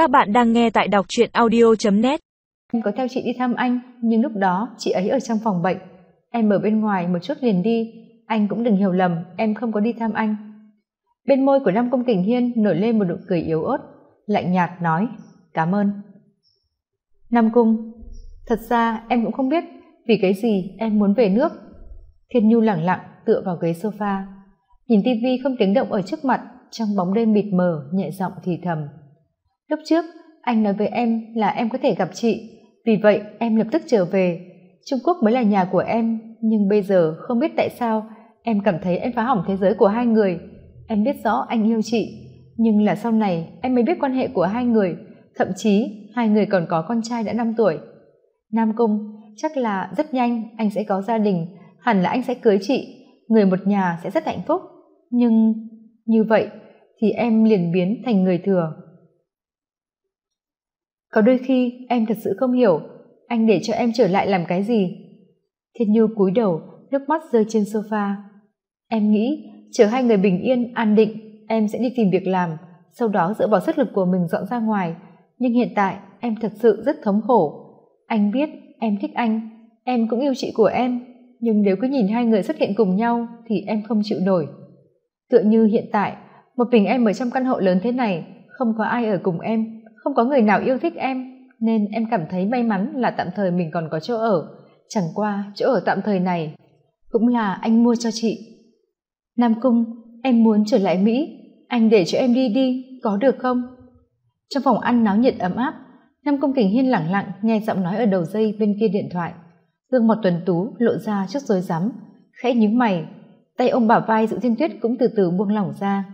Các bạn đang nghe tại đọc truyện audio.net Em có theo chị đi thăm anh, nhưng lúc đó chị ấy ở trong phòng bệnh. Em ở bên ngoài một chút liền đi, anh cũng đừng hiểu lầm, em không có đi thăm anh. Bên môi của Nam Công Kình Hiên nổi lên một nụ cười yếu ớt, lạnh nhạt nói, cảm ơn. Nam Cung, thật ra em cũng không biết vì cái gì em muốn về nước. Thiên Nhu lẳng lặng tựa vào ghế sofa, nhìn tivi không tiếng động ở trước mặt, trong bóng đêm mịt mờ, nhẹ giọng thì thầm. Lúc trước, anh nói với em là em có thể gặp chị, vì vậy em lập tức trở về. Trung Quốc mới là nhà của em, nhưng bây giờ không biết tại sao em cảm thấy em phá hỏng thế giới của hai người. Em biết rõ anh yêu chị, nhưng là sau này em mới biết quan hệ của hai người, thậm chí hai người còn có con trai đã năm tuổi. Nam Cung, chắc là rất nhanh anh sẽ có gia đình, hẳn là anh sẽ cưới chị, người một nhà sẽ rất hạnh phúc. Nhưng như vậy thì em liền biến thành người thừa có đôi khi em thật sự không hiểu anh để cho em trở lại làm cái gì. Thiên nhu cúi đầu, nước mắt rơi trên sofa. Em nghĩ chờ hai người bình yên, an định, em sẽ đi tìm việc làm, sau đó dựa vào sức lực của mình dọn ra ngoài. Nhưng hiện tại, em thật sự rất thống khổ. Anh biết em thích anh, em cũng yêu chị của em, nhưng nếu cứ nhìn hai người xuất hiện cùng nhau thì em không chịu nổi. Tựa như hiện tại, một mình em ở trong căn hộ lớn thế này, không có ai ở cùng em không có người nào yêu thích em, nên em cảm thấy may mắn là tạm thời mình còn có chỗ ở. Chẳng qua, chỗ ở tạm thời này cũng là anh mua cho chị. Nam cung, em muốn trở lại mỹ, anh để cho em đi đi, có được không? Trong phòng ăn náo nhiệt ấm áp, nam cung kình hiên lẳng lặng nghe giọng nói ở đầu dây bên kia điện thoại. Gương mặt tuần tú lộ ra trước rối rắm, khẽ nhíu mày. Tay ông bảo vai dự thiên tuyết cũng từ từ buông lỏng ra.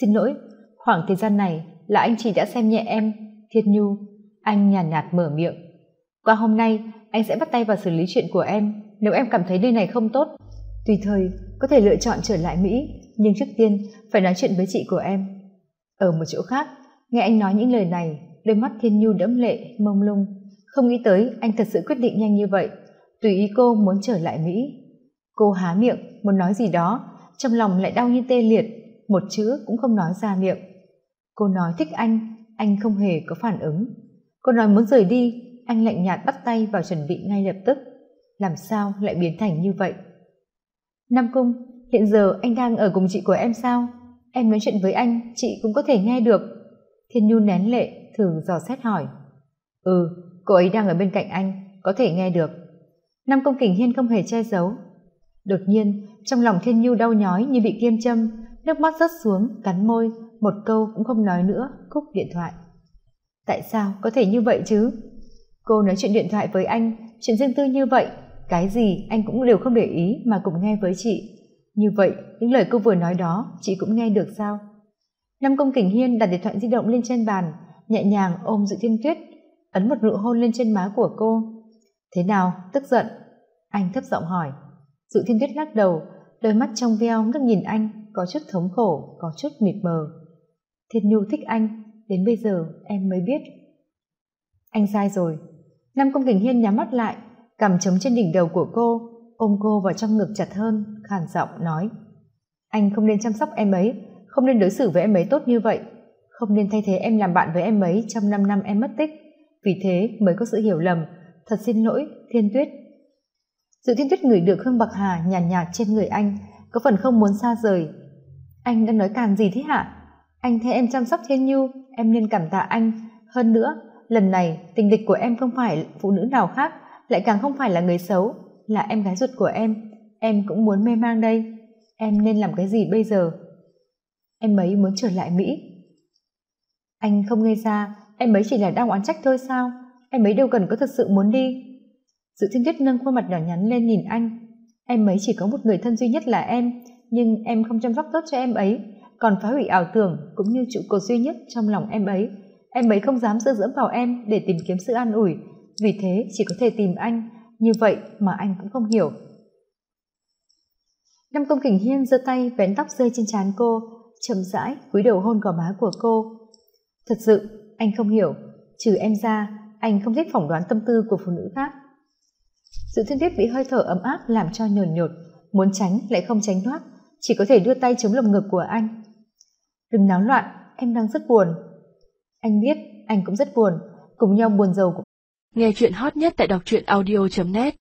Xin lỗi, khoảng thời gian này là anh chỉ đã xem nhẹ em thiên nhu. Anh nhàn nhạt, nhạt mở miệng. Qua hôm nay anh sẽ bắt tay vào xử lý chuyện của em nếu em cảm thấy nơi này không tốt. Tùy thời có thể lựa chọn trở lại mỹ nhưng trước tiên phải nói chuyện với chị của em. Ở một chỗ khác nghe anh nói những lời này đôi mắt thiên nhu đẫm lệ mông lung. Không nghĩ tới anh thật sự quyết định nhanh như vậy. Tùy ý cô muốn trở lại mỹ. Cô há miệng muốn nói gì đó trong lòng lại đau như tê liệt. Một chữ cũng không nói ra miệng cô nói thích anh anh không hề có phản ứng. Cô nói muốn rời đi, anh lạnh nhạt bắt tay vào chuẩn bị ngay lập tức. Làm sao lại biến thành như vậy? Nam cung, hiện giờ anh đang ở cùng chị của em sao? Em nói chuyện với anh, chị cũng có thể nghe được. Thiên nhu nén lệ, thử dò xét hỏi. Ừ cô ấy đang ở bên cạnh anh, có thể nghe được. Nam công kình hiên không hề che giấu. Đột nhiên, trong lòng thiên nhu đau nhói như bị kiêm châm nước mắt rớt xuống, cắn môi, một câu cũng không nói nữa, cúp điện thoại. Tại sao? Có thể như vậy chứ. Cô nói chuyện điện thoại với anh, chuyện riêng tư như vậy, cái gì anh cũng đều không để ý mà cùng nghe với chị. Như vậy, những lời cô vừa nói đó, chị cũng nghe được sao? Năm công kình hiên đặt điện thoại di động lên trên bàn, nhẹ nhàng ôm dự thiên tuyết ấn một nụ hôn lên trên má của cô. Thế nào? Tức giận. Anh thấp giọng hỏi. Dự thiên tuyết lắc đầu, đôi mắt trong veo ngước nhìn anh có chút thống khổ có chút mịt mờ. Thiên nhu thích anh đến bây giờ em mới biết. Anh sai rồi. Nam công kình hiên nhắm mắt lại cầm trống trên đỉnh đầu của cô ôm cô vào trong ngực chặt hơn khàn giọng nói. Anh không nên chăm sóc em ấy không nên đối xử với em ấy tốt như vậy. Không nên thay thế em làm bạn với em ấy trong năm năm em mất tích. Vì thế mới có sự hiểu lầm. Thật xin lỗi thiên tuyết. Dự thiên tuyết ngửi được hương bạc hà nhàn nhạt, nhạt trên người anh có phần không muốn xa rời anh đang nói càn gì thế hả? Anh thấy em chăm sóc thiên nhu, em nên cảm tạ anh. Hơn nữa, lần này tình địch của em không phải phụ nữ nào khác, lại càng không phải là người xấu, là em gái ruột của em. Em cũng muốn mê mang đây. Em nên làm cái gì bây giờ? Em ấy muốn trở lại mỹ. Anh không nghe ra, em ấy chỉ là đang oán trách thôi sao? Em ấy đâu cần có thật sự muốn đi. Sự thiên tuyết nâng khuôn mặt nhỏ nhắn lên nhìn anh. Em ấy chỉ có một người thân duy nhất là em nhưng em không chăm sóc tốt cho em ấy, còn phá hủy ảo tưởng cũng như trụ cột duy nhất trong lòng em ấy. Em ấy không dám dựa dẫm vào em để tìm kiếm sự an ủi, vì thế chỉ có thể tìm anh. Như vậy mà anh cũng không hiểu. Năm công kình hiên giơ tay vén tóc rơi trên trán cô, chậm rãi cúi đầu hôn gò má của cô. Thật sự, anh không hiểu. Trừ em ra, anh không thích phỏng đoán tâm tư của phụ nữ khác. Sự thiên tuyết bị hơi thở ấm áp làm cho nhồn nhột, muốn tránh lại không tránh thoát chỉ có thể đưa tay chống lồng ngực của anh. Đừng náo loạn, em đang rất buồn. Anh biết, anh cũng rất buồn. Cùng nhau buồn giàu cũng nghe chuyện hot nhất tại đọc truyện audio net.